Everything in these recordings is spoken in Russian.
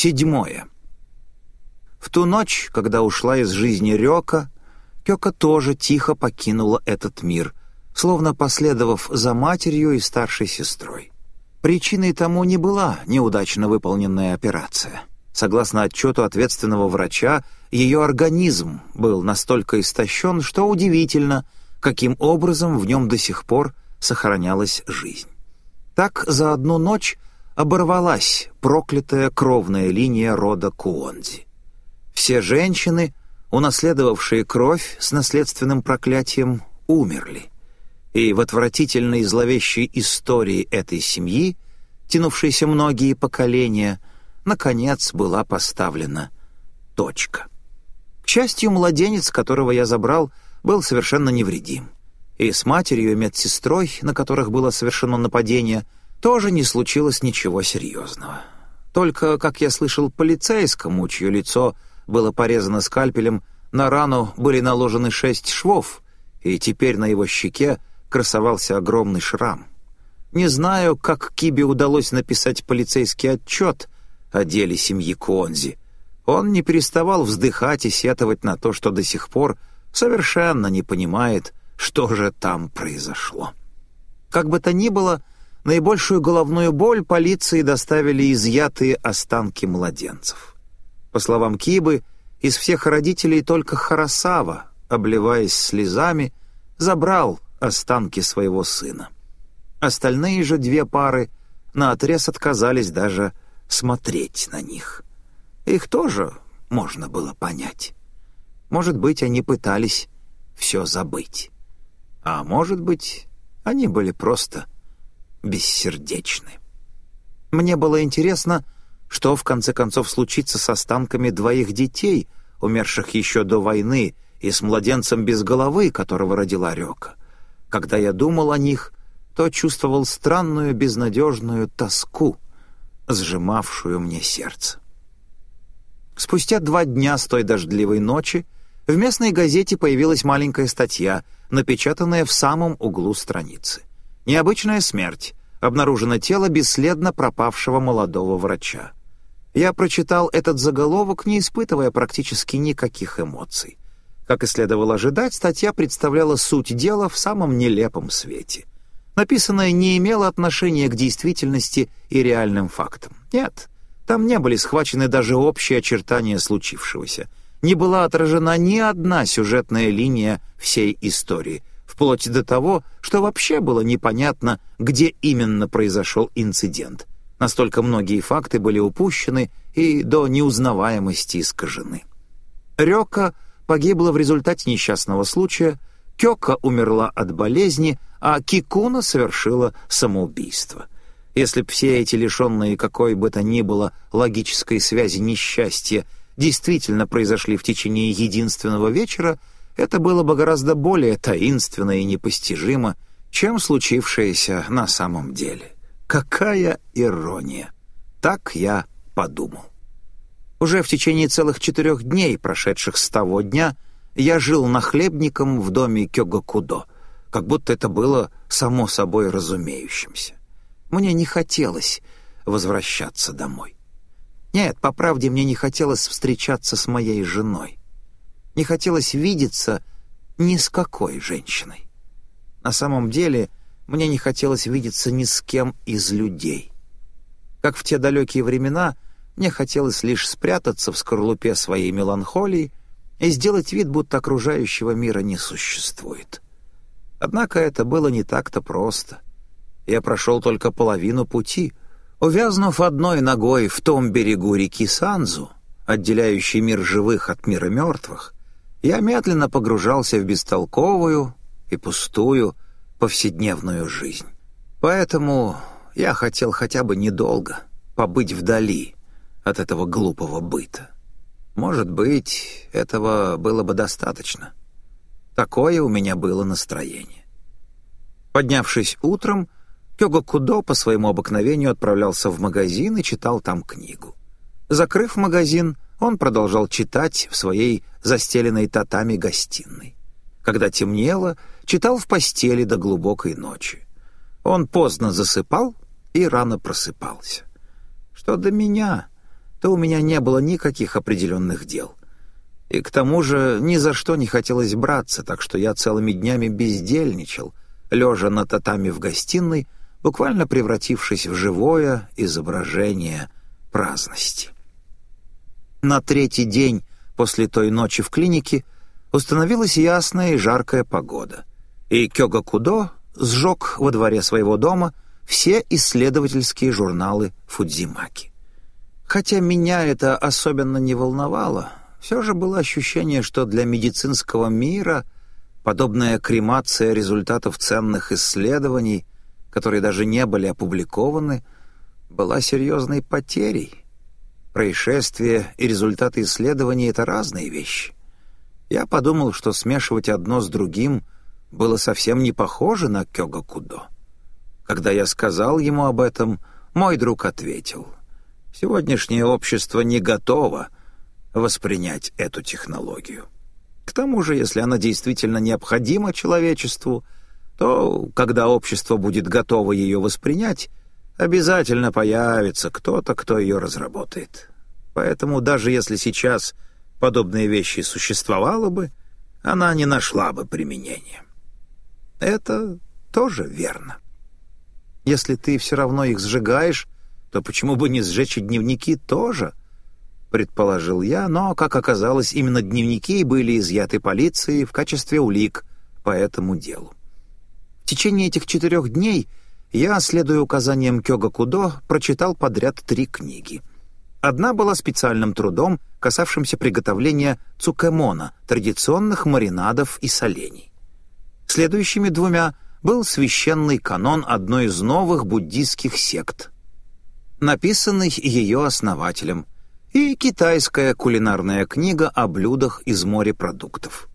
Седьмое. В ту ночь, когда ушла из жизни Рёка, Кёка тоже тихо покинула этот мир, словно последовав за матерью и старшей сестрой. Причиной тому не была неудачно выполненная операция. Согласно отчету ответственного врача, ее организм был настолько истощен, что удивительно, каким образом в нем до сих пор сохранялась жизнь. Так за одну ночь оборвалась проклятая кровная линия рода Куонзи. Все женщины, унаследовавшие кровь с наследственным проклятием, умерли. И в отвратительной и зловещей истории этой семьи, тянувшейся многие поколения, наконец была поставлена точка. К счастью, младенец, которого я забрал, был совершенно невредим. И с матерью и медсестрой, на которых было совершено нападение – тоже не случилось ничего серьезного. Только, как я слышал, полицейскому, чье лицо было порезано скальпелем, на рану были наложены шесть швов, и теперь на его щеке красовался огромный шрам. Не знаю, как Кибе удалось написать полицейский отчет о деле семьи Конзи. Он не переставал вздыхать и сетовать на то, что до сих пор совершенно не понимает, что же там произошло. Как бы то ни было, Наибольшую головную боль полиции доставили изъятые останки младенцев. По словам Кибы, из всех родителей только Харасава, обливаясь слезами, забрал останки своего сына. Остальные же две пары наотрез отказались даже смотреть на них. Их тоже можно было понять. Может быть, они пытались все забыть. А может быть, они были просто бессердечны. Мне было интересно, что в конце концов случится с останками двоих детей, умерших еще до войны, и с младенцем без головы, которого родила Рёка. Когда я думал о них, то чувствовал странную безнадежную тоску, сжимавшую мне сердце. Спустя два дня с той дождливой ночи в местной газете появилась маленькая статья, напечатанная в самом углу страницы. Необычная смерть. Обнаружено тело бесследно пропавшего молодого врача. Я прочитал этот заголовок, не испытывая практически никаких эмоций. Как и следовало ожидать, статья представляла суть дела в самом нелепом свете. Написанное не имело отношения к действительности и реальным фактам. Нет, там не были схвачены даже общие очертания случившегося. Не была отражена ни одна сюжетная линия всей истории — вплоть до того, что вообще было непонятно, где именно произошел инцидент. Настолько многие факты были упущены и до неузнаваемости искажены. Рёка погибла в результате несчастного случая, Кёка умерла от болезни, а Кикуна совершила самоубийство. Если б все эти лишенные какой бы то ни было логической связи несчастья действительно произошли в течение единственного вечера, это было бы гораздо более таинственно и непостижимо, чем случившееся на самом деле. Какая ирония! Так я подумал. Уже в течение целых четырех дней, прошедших с того дня, я жил нахлебником в доме Кёгакудо, как будто это было само собой разумеющимся. Мне не хотелось возвращаться домой. Нет, по правде, мне не хотелось встречаться с моей женой не хотелось видеться ни с какой женщиной. На самом деле, мне не хотелось видеться ни с кем из людей. Как в те далекие времена, мне хотелось лишь спрятаться в скорлупе своей меланхолии и сделать вид, будто окружающего мира не существует. Однако это было не так-то просто. Я прошел только половину пути, увязнув одной ногой в том берегу реки Санзу, отделяющей мир живых от мира мертвых, я медленно погружался в бестолковую и пустую повседневную жизнь. Поэтому я хотел хотя бы недолго побыть вдали от этого глупого быта. Может быть, этого было бы достаточно. Такое у меня было настроение. Поднявшись утром, Кёго Кудо по своему обыкновению отправлялся в магазин и читал там книгу. Закрыв магазин, он продолжал читать в своей застеленной татами гостиной. Когда темнело, читал в постели до глубокой ночи. Он поздно засыпал и рано просыпался. Что до меня, то у меня не было никаких определенных дел. И к тому же ни за что не хотелось браться, так что я целыми днями бездельничал, лежа на татами в гостиной, буквально превратившись в живое изображение праздности. На третий день после той ночи в клинике установилась ясная и жаркая погода, и Кёга Кудо сжег во дворе своего дома все исследовательские журналы Фудзимаки. Хотя меня это особенно не волновало, все же было ощущение, что для медицинского мира подобная кремация результатов ценных исследований, которые даже не были опубликованы, была серьезной потерей. Происшествия и результаты исследований — это разные вещи. Я подумал, что смешивать одно с другим было совсем не похоже на Кёга-кудо. Когда я сказал ему об этом, мой друг ответил, «Сегодняшнее общество не готово воспринять эту технологию. К тому же, если она действительно необходима человечеству, то, когда общество будет готово ее воспринять, обязательно появится кто-то, кто ее разработает. Поэтому даже если сейчас подобные вещи существовало бы, она не нашла бы применения. Это тоже верно. Если ты все равно их сжигаешь, то почему бы не сжечь и дневники тоже? Предположил я, но, как оказалось, именно дневники были изъяты полицией в качестве улик по этому делу. В течение этих четырех дней я, следуя указаниям Кёга Кудо, прочитал подряд три книги. Одна была специальным трудом, касавшимся приготовления цукемона, традиционных маринадов и солений. Следующими двумя был священный канон одной из новых буддийских сект, написанный ее основателем, и китайская кулинарная книга о блюдах из морепродуктов.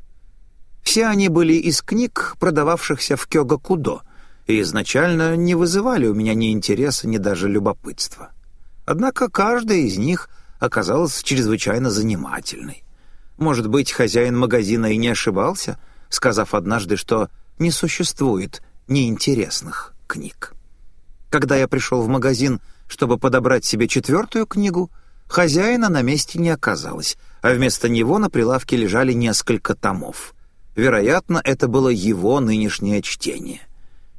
Все они были из книг, продававшихся в Кёгакудо, и изначально не вызывали у меня ни интереса, ни даже любопытства. Однако каждая из них оказалась чрезвычайно занимательной. Может быть, хозяин магазина и не ошибался, сказав однажды, что не существует неинтересных книг. Когда я пришел в магазин, чтобы подобрать себе четвертую книгу, хозяина на месте не оказалось, а вместо него на прилавке лежали несколько томов. Вероятно, это было его нынешнее чтение.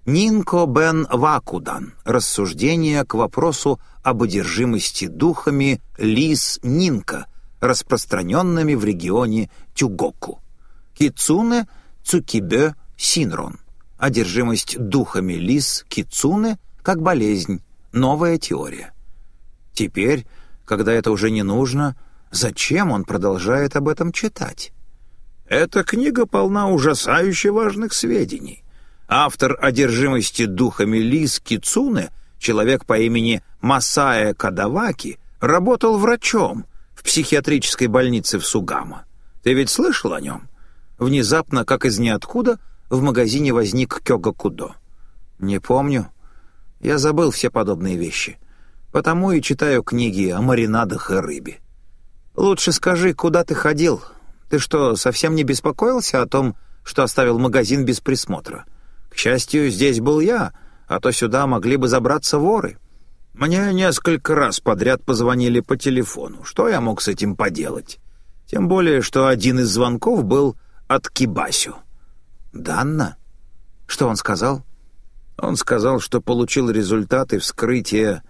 Нинко бен Вакудан. Рассуждение к вопросу об одержимости духами Лис Нинка, распространенными в регионе Тюгоку. Кицуне Цукибе Синрон. Одержимость духами Лис Кицуне как болезнь. Новая теория. Теперь, когда это уже не нужно, зачем он продолжает об этом читать? Эта книга полна ужасающе важных сведений. Автор одержимости духами Лис Кицуне, человек по имени Масая Кадаваки, работал врачом в психиатрической больнице в Сугама. Ты ведь слышал о нем? Внезапно, как из ниоткуда, в магазине возник Кёга Кудо. Не помню. Я забыл все подобные вещи. Потому и читаю книги о маринадах и рыбе. Лучше скажи, куда ты ходил? Ты что, совсем не беспокоился о том, что оставил магазин без присмотра? К счастью, здесь был я, а то сюда могли бы забраться воры. Мне несколько раз подряд позвонили по телефону. Что я мог с этим поделать? Тем более, что один из звонков был от Кибасю. «Данна? Что он сказал?» Он сказал, что получил результаты вскрытия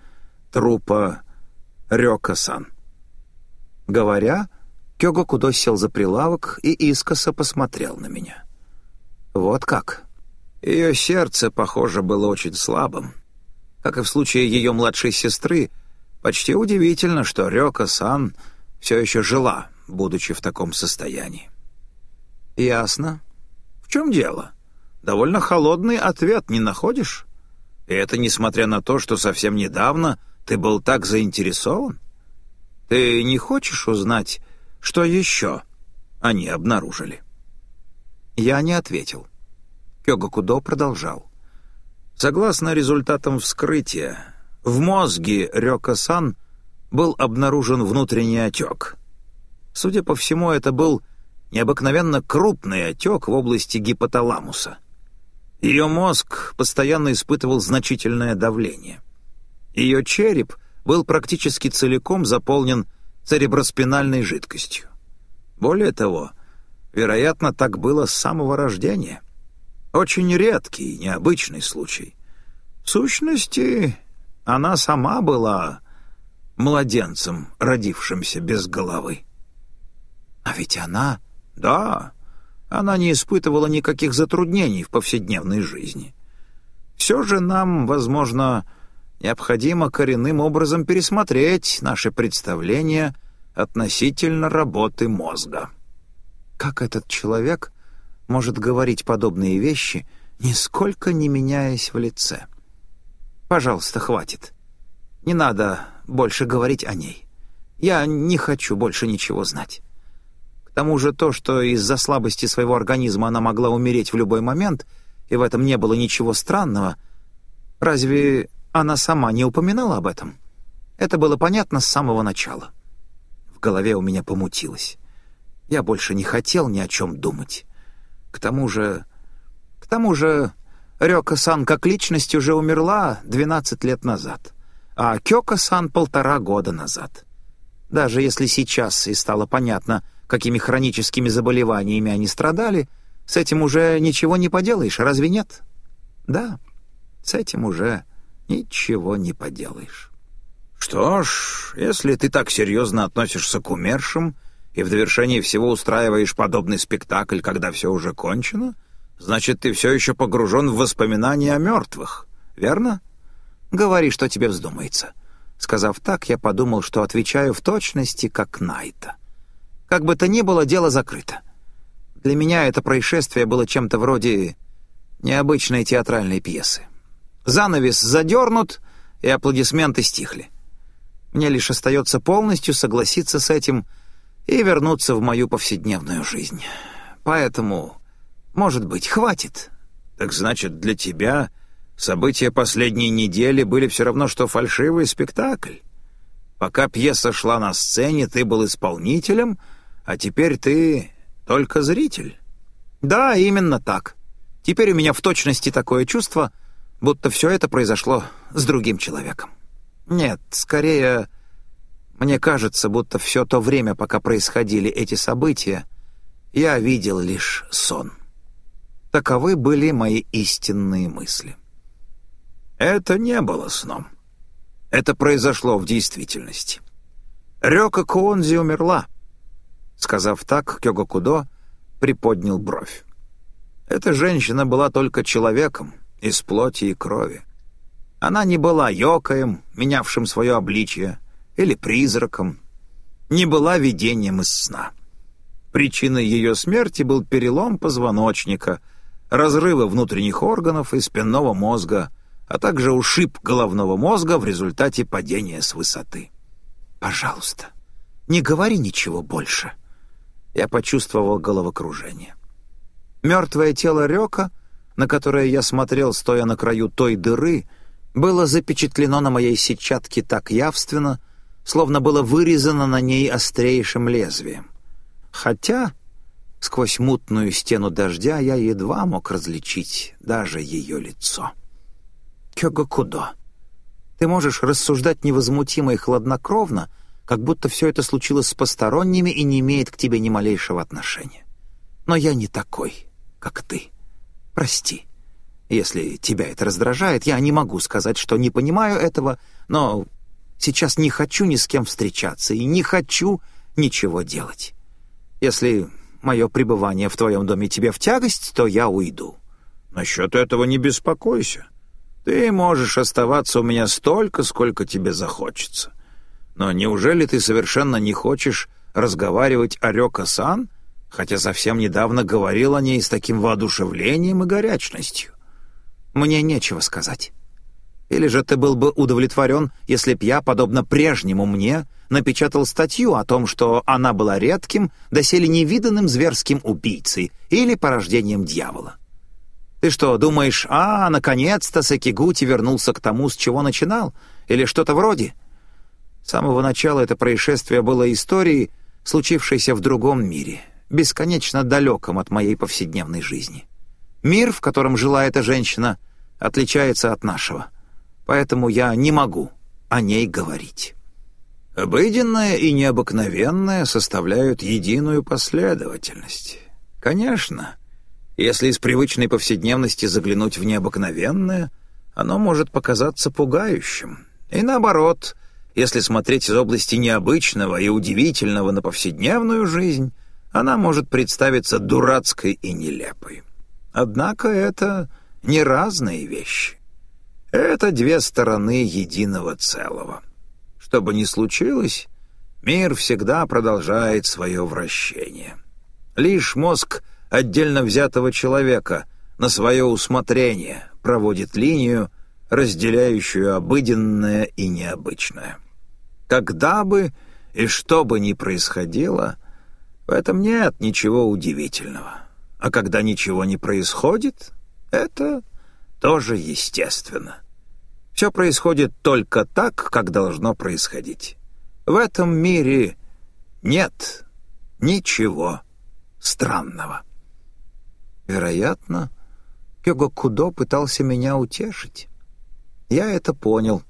трупа Рёка-сан. Говоря, Кёго Кудо сел за прилавок и искоса посмотрел на меня. «Вот как?» Ее сердце, похоже, было очень слабым. Как и в случае ее младшей сестры, почти удивительно, что Рёка-сан все еще жила, будучи в таком состоянии. «Ясно. В чем дело? Довольно холодный ответ, не находишь? И это несмотря на то, что совсем недавно ты был так заинтересован? Ты не хочешь узнать, что еще они обнаружили?» Я не ответил. Кёгакудо продолжал. Согласно результатам вскрытия, в мозге Рёка-сан был обнаружен внутренний отек. Судя по всему, это был необыкновенно крупный отек в области гипоталамуса. Ее мозг постоянно испытывал значительное давление. Ее череп был практически целиком заполнен цереброспинальной жидкостью. Более того, вероятно, так было с самого рождения. Очень редкий, необычный случай. В сущности, она сама была младенцем, родившимся без головы. А ведь она... Да, она не испытывала никаких затруднений в повседневной жизни. Все же нам, возможно, необходимо коренным образом пересмотреть наши представления относительно работы мозга. Как этот человек может говорить подобные вещи, нисколько не меняясь в лице? Пожалуйста, хватит. Не надо больше говорить о ней. Я не хочу больше ничего знать. К тому же то, что из-за слабости своего организма она могла умереть в любой момент, и в этом не было ничего странного, разве она сама не упоминала об этом? Это было понятно с самого начала. В голове у меня помутилось. Я больше не хотел ни о чем думать. К тому же... К тому же... Рёка-сан как личность уже умерла 12 лет назад а Кёка-сан полтора года назад. Даже если сейчас и стало понятно, какими хроническими заболеваниями они страдали, с этим уже ничего не поделаешь, разве нет? Да, с этим уже ничего не поделаешь. Что ж, если ты так серьезно относишься к умершим и в довершении всего устраиваешь подобный спектакль, когда все уже кончено, значит, ты все еще погружен в воспоминания о мертвых, верно? — Говори, что тебе вздумается». Сказав так, я подумал, что отвечаю в точности, как Найта. Как бы то ни было, дело закрыто. Для меня это происшествие было чем-то вроде необычной театральной пьесы. Занавес задернут, и аплодисменты стихли. Мне лишь остается полностью согласиться с этим и вернуться в мою повседневную жизнь. Поэтому, может быть, хватит. Так значит, для тебя События последней недели были все равно, что фальшивый спектакль. Пока пьеса шла на сцене, ты был исполнителем, а теперь ты только зритель. Да, именно так. Теперь у меня в точности такое чувство, будто все это произошло с другим человеком. Нет, скорее, мне кажется, будто все то время, пока происходили эти события, я видел лишь сон. Таковы были мои истинные мысли. Это не было сном. Это произошло в действительности. Рёка Куонзи умерла. Сказав так, Кёгакудо приподнял бровь. Эта женщина была только человеком из плоти и крови. Она не была йокаем, менявшим свое обличие, или призраком, не была видением из сна. Причиной ее смерти был перелом позвоночника, разрывы внутренних органов и спинного мозга — а также ушиб головного мозга в результате падения с высоты. «Пожалуйста, не говори ничего больше». Я почувствовал головокружение. Мертвое тело Рёка, на которое я смотрел, стоя на краю той дыры, было запечатлено на моей сетчатке так явственно, словно было вырезано на ней острейшим лезвием. Хотя сквозь мутную стену дождя я едва мог различить даже ее лицо. Кёгакудо. Ты можешь рассуждать невозмутимо и хладнокровно, как будто все это случилось с посторонними и не имеет к тебе ни малейшего отношения. Но я не такой, как ты. Прости. Если тебя это раздражает, я не могу сказать, что не понимаю этого, но сейчас не хочу ни с кем встречаться и не хочу ничего делать. Если мое пребывание в твоем доме тебе в тягость, то я уйду. Насчет этого не беспокойся. Ты можешь оставаться у меня столько, сколько тебе захочется. Но неужели ты совершенно не хочешь разговаривать о Рёка-сан, хотя совсем недавно говорил о ней с таким воодушевлением и горячностью? Мне нечего сказать. Или же ты был бы удовлетворен, если б я, подобно прежнему мне, напечатал статью о том, что она была редким, доселе невиданным зверским убийцей или порождением дьявола? Ты что, думаешь, а, наконец-то Сакигути вернулся к тому, с чего начинал? Или что-то вроде? С самого начала это происшествие было историей, случившейся в другом мире, бесконечно далеком от моей повседневной жизни. Мир, в котором жила эта женщина, отличается от нашего. Поэтому я не могу о ней говорить. Обыденное и необыкновенное составляют единую последовательность. Конечно, если из привычной повседневности заглянуть в необыкновенное, оно может показаться пугающим. И наоборот, если смотреть из области необычного и удивительного на повседневную жизнь, она может представиться дурацкой и нелепой. Однако это не разные вещи. Это две стороны единого целого. Что бы ни случилось, мир всегда продолжает свое вращение. Лишь мозг отдельно взятого человека на свое усмотрение проводит линию, разделяющую обыденное и необычное. Когда бы и что бы ни происходило, в этом нет ничего удивительного. А когда ничего не происходит, это тоже естественно. Все происходит только так, как должно происходить. В этом мире нет ничего странного. Вероятно, Кёго Кудо пытался меня утешить. Я это понял.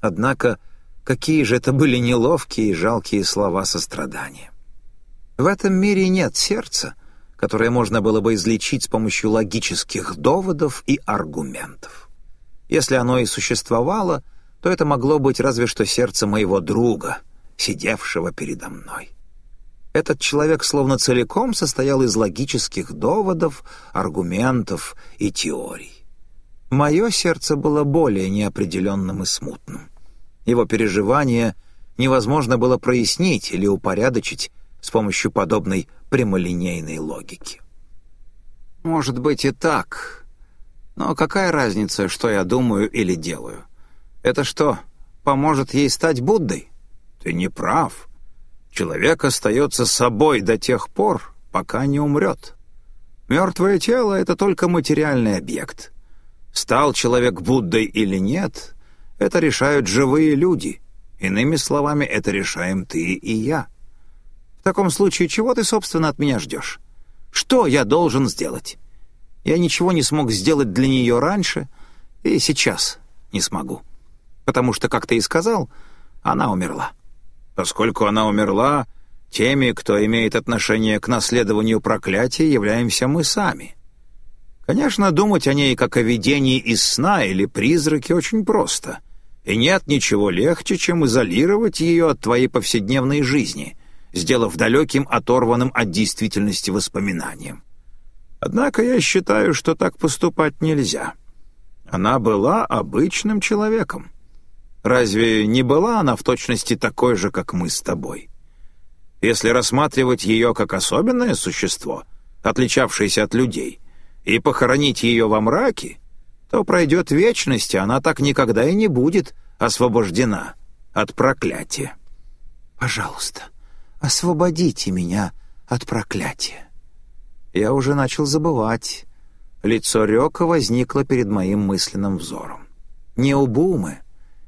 Однако, какие же это были неловкие и жалкие слова сострадания. В этом мире нет сердца, которое можно было бы излечить с помощью логических доводов и аргументов. Если оно и существовало, то это могло быть разве что сердце моего друга, сидевшего передо мной. Этот человек словно целиком состоял из логических доводов, аргументов и теорий. Мое сердце было более неопределенным и смутным. Его переживания невозможно было прояснить или упорядочить с помощью подобной прямолинейной логики. Может быть и так, но какая разница, что я думаю или делаю? Это что, поможет ей стать Буддой? Ты не прав. Человек остается собой до тех пор, пока не умрет. Мертвое тело — это только материальный объект. Стал человек Буддой или нет, это решают живые люди. Иными словами, это решаем ты и я. В таком случае, чего ты, собственно, от меня ждешь? Что я должен сделать? Я ничего не смог сделать для нее раньше, и сейчас не смогу. Потому что, как ты и сказал, она умерла. Поскольку она умерла, теми, кто имеет отношение к наследованию проклятия, являемся мы сами. Конечно, думать о ней как о видении из сна или призраке очень просто. И нет ничего легче, чем изолировать ее от твоей повседневной жизни, сделав далеким, оторванным от действительности воспоминанием. Однако я считаю, что так поступать нельзя. Она была обычным человеком. Разве не была она в точности такой же, как мы с тобой? Если рассматривать ее как особенное существо, отличавшееся от людей, и похоронить ее во мраке, то пройдет вечность, и она так никогда и не будет освобождена от проклятия. Пожалуйста, освободите меня от проклятия я уже начал забывать. Лицо Рёка возникло перед моим мысленным взором. Не Убумы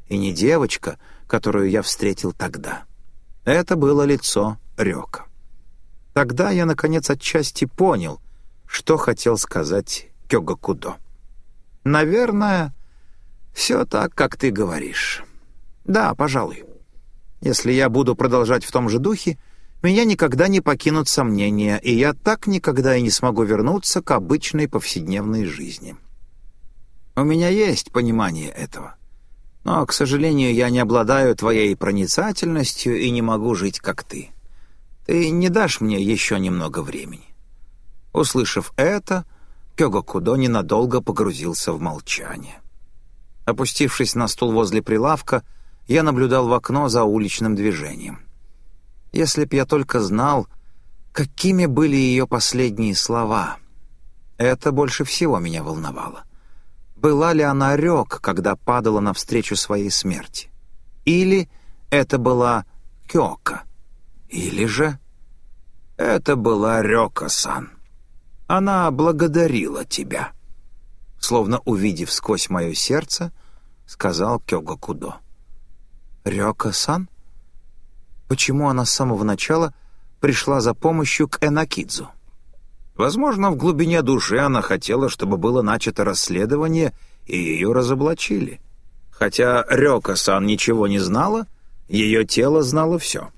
и не девочка, которую я встретил тогда. Это было лицо Рёка. Тогда я, наконец, отчасти понял, что хотел сказать Кёгакудо. «Наверное, все так, как ты говоришь. Да, пожалуй. Если я буду продолжать в том же духе, меня никогда не покинут сомнения, и я так никогда и не смогу вернуться к обычной повседневной жизни. У меня есть понимание этого. Но, к сожалению, я не обладаю твоей проницательностью и не могу жить, как ты. Ты не дашь мне еще немного времени». Услышав это, Кёго Кудо ненадолго погрузился в молчание. Опустившись на стул возле прилавка, я наблюдал в окно за уличным движением. Если б я только знал, какими были ее последние слова. Это больше всего меня волновало. Была ли она рек, когда падала навстречу своей смерти? Или это была Кёка? Или же... Это была Рёка-сан. Она благодарила тебя. Словно увидев сквозь мое сердце, сказал Кёга Кудо. Рёка-сан? Почему она с самого начала пришла за помощью к Энакидзу. Возможно, в глубине души она хотела, чтобы было начато расследование, и ее разоблачили. Хотя Рёка-сан ничего не знала, ее тело знало все.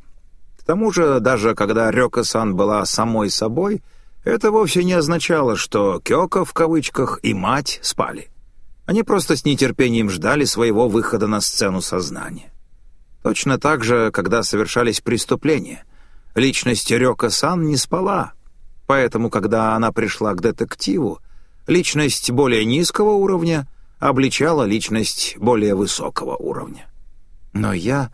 К тому же, даже когда Рёка-сан была самой собой, это вовсе не означало, что Кёка, в кавычках, и мать спали. Они просто с нетерпением ждали своего выхода на сцену сознания. Точно так же, когда совершались преступления. Личность Рёка-сан не спала, поэтому, когда она пришла к детективу, личность более низкого уровня обличала личность более высокого уровня. Но я...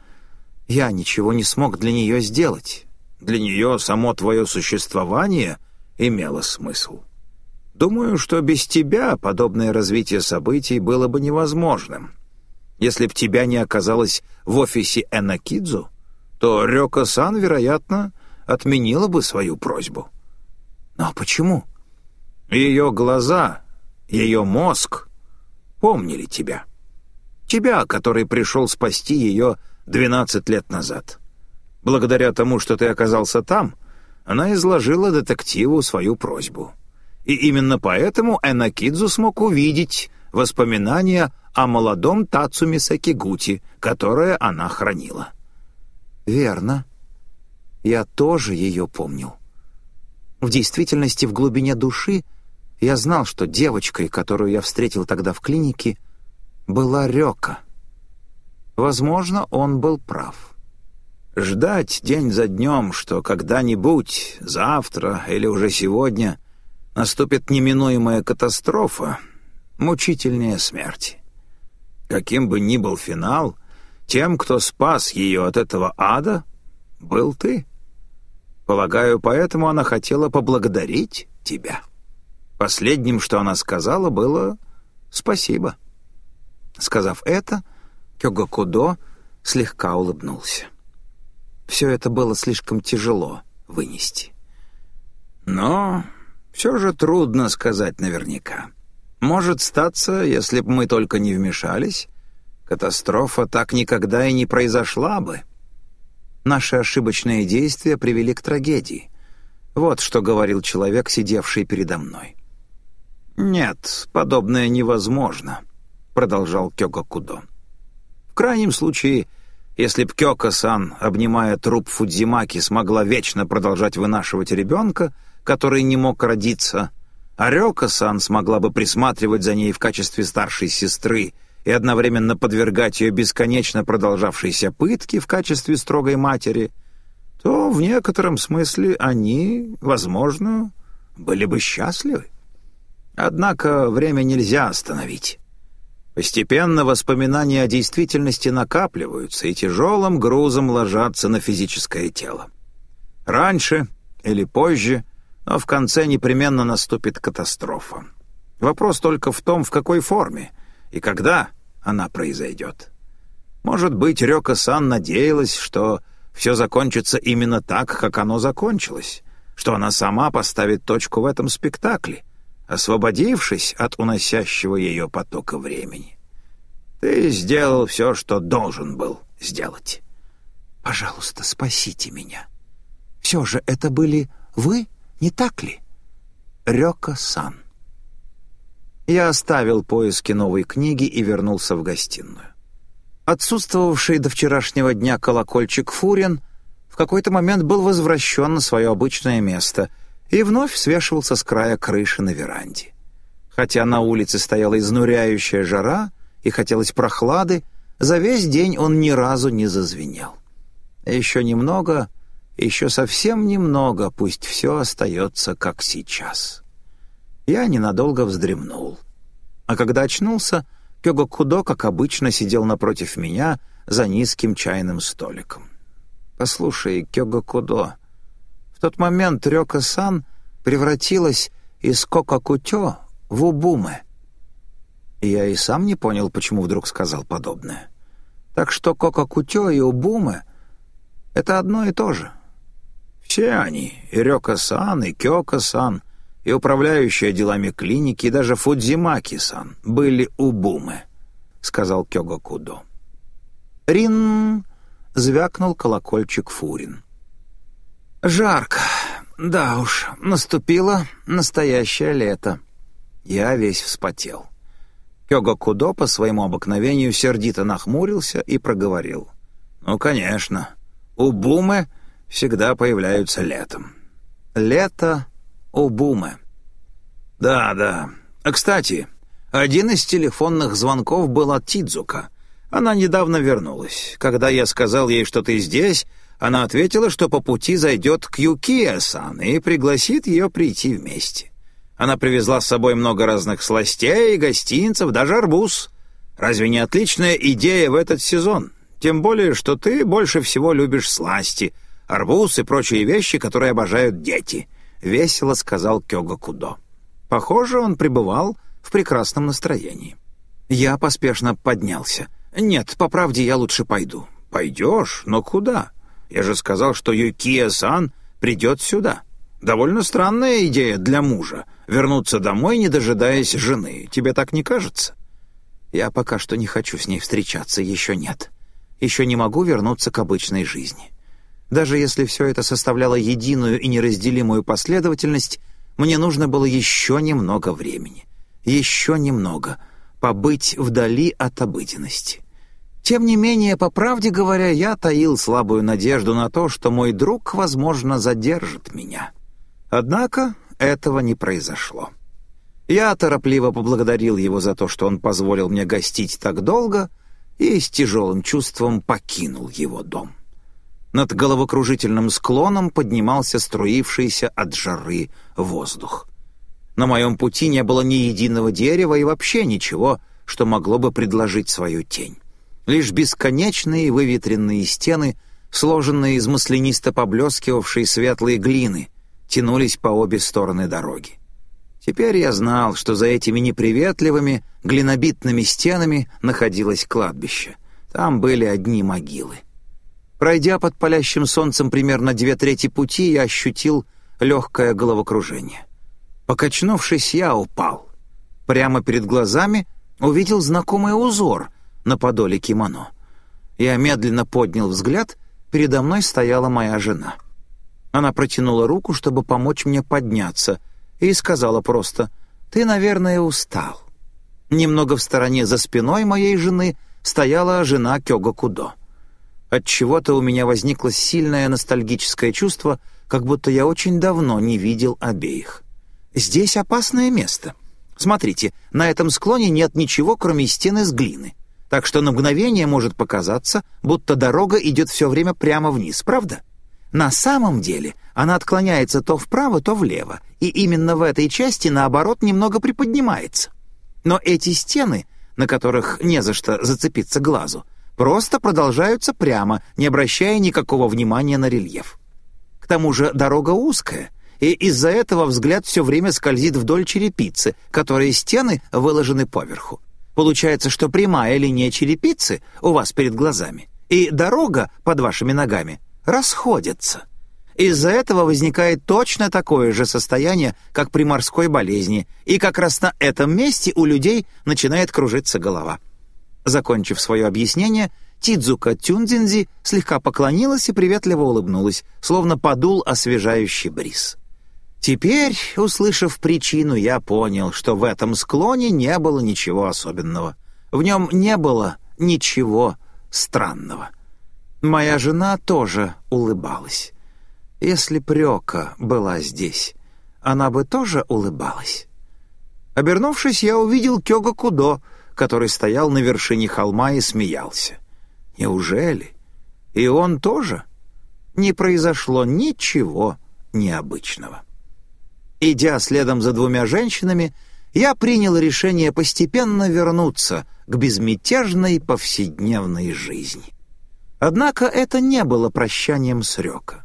я ничего не смог для нее сделать. Для нее само твое существование имело смысл. Думаю, что без тебя подобное развитие событий было бы невозможным. Если б тебя не оказалось в офисе Энакидзу, то Рёка-сан, вероятно, отменила бы свою просьбу. Но почему? Ее глаза, ее мозг помнили тебя. Тебя, который пришел спасти ее 12 лет назад. Благодаря тому, что ты оказался там, она изложила детективу свою просьбу. И именно поэтому Энакидзу смог увидеть воспоминания о молодом Тацуми Сакигути, которое она хранила. «Верно. Я тоже ее помнил. В действительности, в глубине души я знал, что девочкой, которую я встретил тогда в клинике, была Рёка. Возможно, он был прав. Ждать день за днем, что когда-нибудь, завтра или уже сегодня, наступит неминуемая катастрофа, мучительнее смерти. Каким бы ни был финал, тем, кто спас ее от этого ада, был ты. Полагаю, поэтому она хотела поблагодарить тебя». Последним, что она сказала, было «спасибо». Сказав это, Кёгакудо слегка улыбнулся. Все это было слишком тяжело вынести. Но все же трудно сказать наверняка. Может статься, если бы мы только не вмешались, катастрофа так никогда и не произошла бы. Наши ошибочные действия привели к трагедии. Вот что говорил человек, сидевший передо мной. «Нет, подобное невозможно», — продолжал Кёка Кудо. «В крайнем случае, если б Кёка-сан, обнимая труп Фудзимаки, смогла вечно продолжать вынашивать ребенка, который не мог родиться, а Рёка-сан смогла бы присматривать за ней в качестве старшей сестры и одновременно подвергать ее бесконечно продолжавшейся пытке в качестве строгой матери, то в некотором смысле они, возможно, были бы счастливы. Однако время нельзя остановить. Постепенно воспоминания о действительности накапливаются и тяжелым грузом ложатся на физическое тело. Раньше или позже, но в конце непременно наступит катастрофа. Вопрос только в том, в какой форме и когда она произойдет. Может быть, Рёка-сан надеялась, что все закончится именно так, как оно закончилось, что она сама поставит точку в этом спектакле — освободившись от уносящего ее потока времени. Ты сделал все, что должен был сделать. Пожалуйста, спасите меня. Все же это были вы, не так ли? Рёка-сан. Я оставил поиски новой книги и вернулся в гостиную. Отсутствовавший до вчерашнего дня колокольчик Фурин в какой-то момент был возвращен на свое обычное место — и вновь свешивался с края крыши на веранде. Хотя на улице стояла изнуряющая жара и хотелось прохлады, за весь день он ни разу не зазвенел. Еще немного, еще совсем немного, пусть все остается как сейчас. Я ненадолго вздремнул. А когда очнулся, Кёга Кудо, как обычно, сидел напротив меня за низким чайным столиком. «Послушай, Кёга Кудо, тот момент Рёка-сан превратилась из Кокакутё в Убуме. Я и сам не понял, почему вдруг сказал подобное. Так что Кокакутё и Убуме — это одно и то же. Все они, и Рёка-сан, и Кёка-сан, и управляющая делами клиники, и даже Фудзимаки-сан были Убуме, — сказал Кёга Кудо. «Рин!» — звякнул колокольчик Фурин. Жарко. Да уж, наступило настоящее лето. Я весь вспотел. Кёга Кудо по своему обыкновению сердито нахмурился и проговорил. «Ну, конечно. У Бумы всегда появляются летом». «Лето у Бумы». «Да, да. А, кстати, один из телефонных звонков был от Тидзука. Она недавно вернулась. Когда я сказал ей, что ты здесь, она ответила, что по пути зайдет к Юкия-сан и пригласит ее прийти вместе. Она привезла с собой много разных сластей, гостинцев, даже арбуз. Разве не отличная идея в этот сезон? Тем более, что ты больше всего любишь сласти, арбуз и прочие вещи, которые обожают дети», — весело сказал Кёга Кудо. Похоже, он пребывал в прекрасном настроении. Я поспешно поднялся. «Нет, по правде я лучше пойду». «Пойдешь? Но куда? Я же сказал, что Юкия-сан придет сюда». Довольно странная идея для мужа — вернуться домой, не дожидаясь жены. Тебе так не кажется? Я пока что не хочу с ней встречаться, еще нет. Еще не могу вернуться к обычной жизни. Даже если все это составляло единую и неразделимую последовательность, мне нужно было еще немного времени. Еще немного. Побыть вдали от обыденности. Тем не менее, по правде говоря, я таил слабую надежду на то, что мой друг, возможно, задержит меня. Однако этого не произошло. Я торопливо поблагодарил его за то, что он позволил мне гостить так долго, и с тяжелым чувством покинул его дом. Над головокружительным склоном поднимался струившийся от жары воздух. На моем пути не было ни единого дерева и вообще ничего, что могло бы предложить свою тень. Лишь бесконечные выветренные стены, сложенные из маслянисто поблескивавшей светлой глины, тянулись по обе стороны дороги. Теперь я знал, что за этими неприветливыми, глинобитными стенами находилось кладбище. Там были одни могилы. Пройдя под палящим солнцем примерно две трети пути, я ощутил легкое головокружение. Покачнувшись, я упал. Прямо перед глазами увидел знакомый узор на подоле кимоно. Я медленно поднял взгляд, передо мной стояла моя жена. Она протянула руку, чтобы помочь мне подняться, и сказала просто «Ты, наверное, устал». Немного в стороне за спиной моей жены стояла жена Кёга Кудо. Отчего-то у меня возникло сильное ностальгическое чувство, как будто я очень давно не видел обеих. «Здесь опасное место. Смотрите, на этом склоне нет ничего, кроме стены из глины. Так что на мгновение может показаться, будто дорога идет все время прямо вниз, правда?» На самом деле она отклоняется то вправо, то влево, и именно в этой части, наоборот, немного приподнимается. Но эти стены, на которых не за что зацепиться глазу, просто продолжаются прямо, не обращая никакого внимания на рельеф. К тому же дорога узкая, и из-за этого взгляд все время скользит вдоль черепицы, которые стены выложены поверху. Получается, что прямая линия черепицы у вас перед глазами, и дорога под вашими ногами расходятся. Из-за этого возникает точно такое же состояние, как при морской болезни, и как раз на этом месте у людей начинает кружиться голова. Закончив свое объяснение, Тидзука Тюнзинзи слегка поклонилась и приветливо улыбнулась, словно подул освежающий бриз. Теперь, услышав причину, я понял, что в этом склоне не было ничего особенного. В нем не было ничего странного. Моя жена тоже улыбалась. Если Прёка была здесь, она бы тоже улыбалась. Обернувшись, я увидел Кёга Кудо, который стоял на вершине холма и смеялся. Неужели? И он тоже? Не произошло ничего необычного. Идя следом за двумя женщинами, я принял решение постепенно вернуться к безмятежной повседневной жизни. Однако это не было прощанием с Рёка.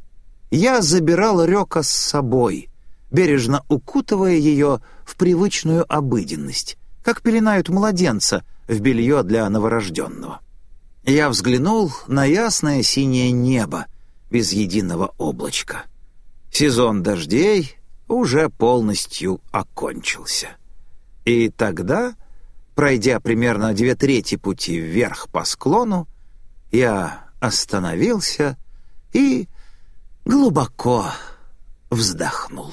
Я забирал Рёка с собой, бережно укутывая ее в привычную обыденность, как пеленают младенца в белье для новорожденного. Я взглянул на ясное синее небо без единого облачка. Сезон дождей уже полностью окончился. И тогда, пройдя примерно две трети пути вверх по склону, я остановился и глубоко вздохнул.